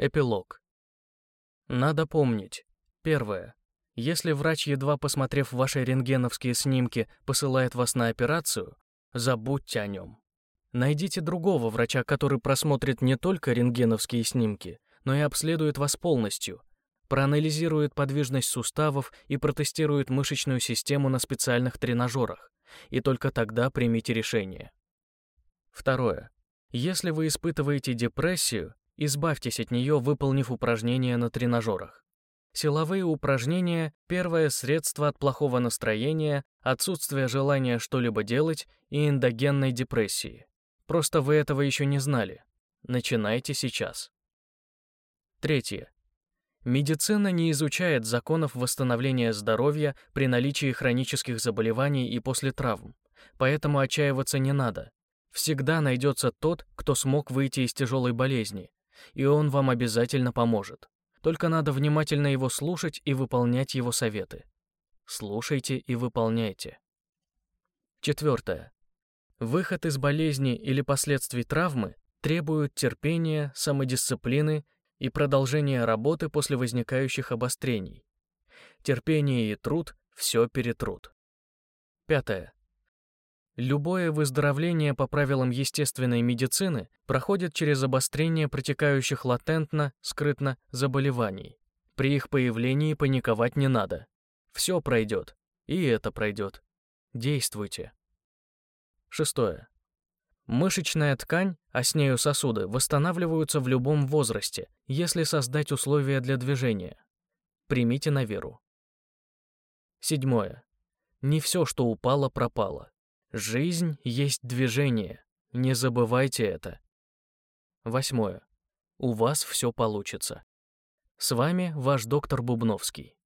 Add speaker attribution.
Speaker 1: Эпилог. Надо помнить. Первое. Если врач, едва посмотрев ваши рентгеновские снимки, посылает вас на операцию, забудьте о нем. Найдите другого врача, который просмотрит не только рентгеновские снимки, но и обследует вас полностью, проанализирует подвижность суставов и протестирует мышечную систему на специальных тренажерах, и только тогда примите решение. Второе. Если вы испытываете депрессию, избавьтесь от нее, выполнив упражнения на тренажерах. Силовые упражнения – первое средство от плохого настроения, отсутствия желания что-либо делать и эндогенной депрессии. Просто вы этого еще не знали. Начинайте сейчас. Третье. Медицина не изучает законов восстановления здоровья при наличии хронических заболеваний и после травм, поэтому отчаиваться не надо. Всегда найдется тот, кто смог выйти из тяжелой болезни, и он вам обязательно поможет. Только надо внимательно его слушать и выполнять его советы. Слушайте и выполняйте. Четвертое. Выход из болезни или последствий травмы требует терпения, самодисциплины и продолжения работы после возникающих обострений. Терпение и труд все перетрут. Пятое. Любое выздоровление по правилам естественной медицины проходит через обострение протекающих латентно, скрытно заболеваний. При их появлении паниковать не надо. Все пройдет, и это пройдет. Действуйте. Шестое. Мышечная ткань, а с нею сосуды, восстанавливаются в любом возрасте, если создать условия для движения. Примите на веру. Седьмое. Не все, что упало, пропало. Жизнь есть движение. Не забывайте это. Восьмое. У вас все получится. С вами ваш доктор Бубновский.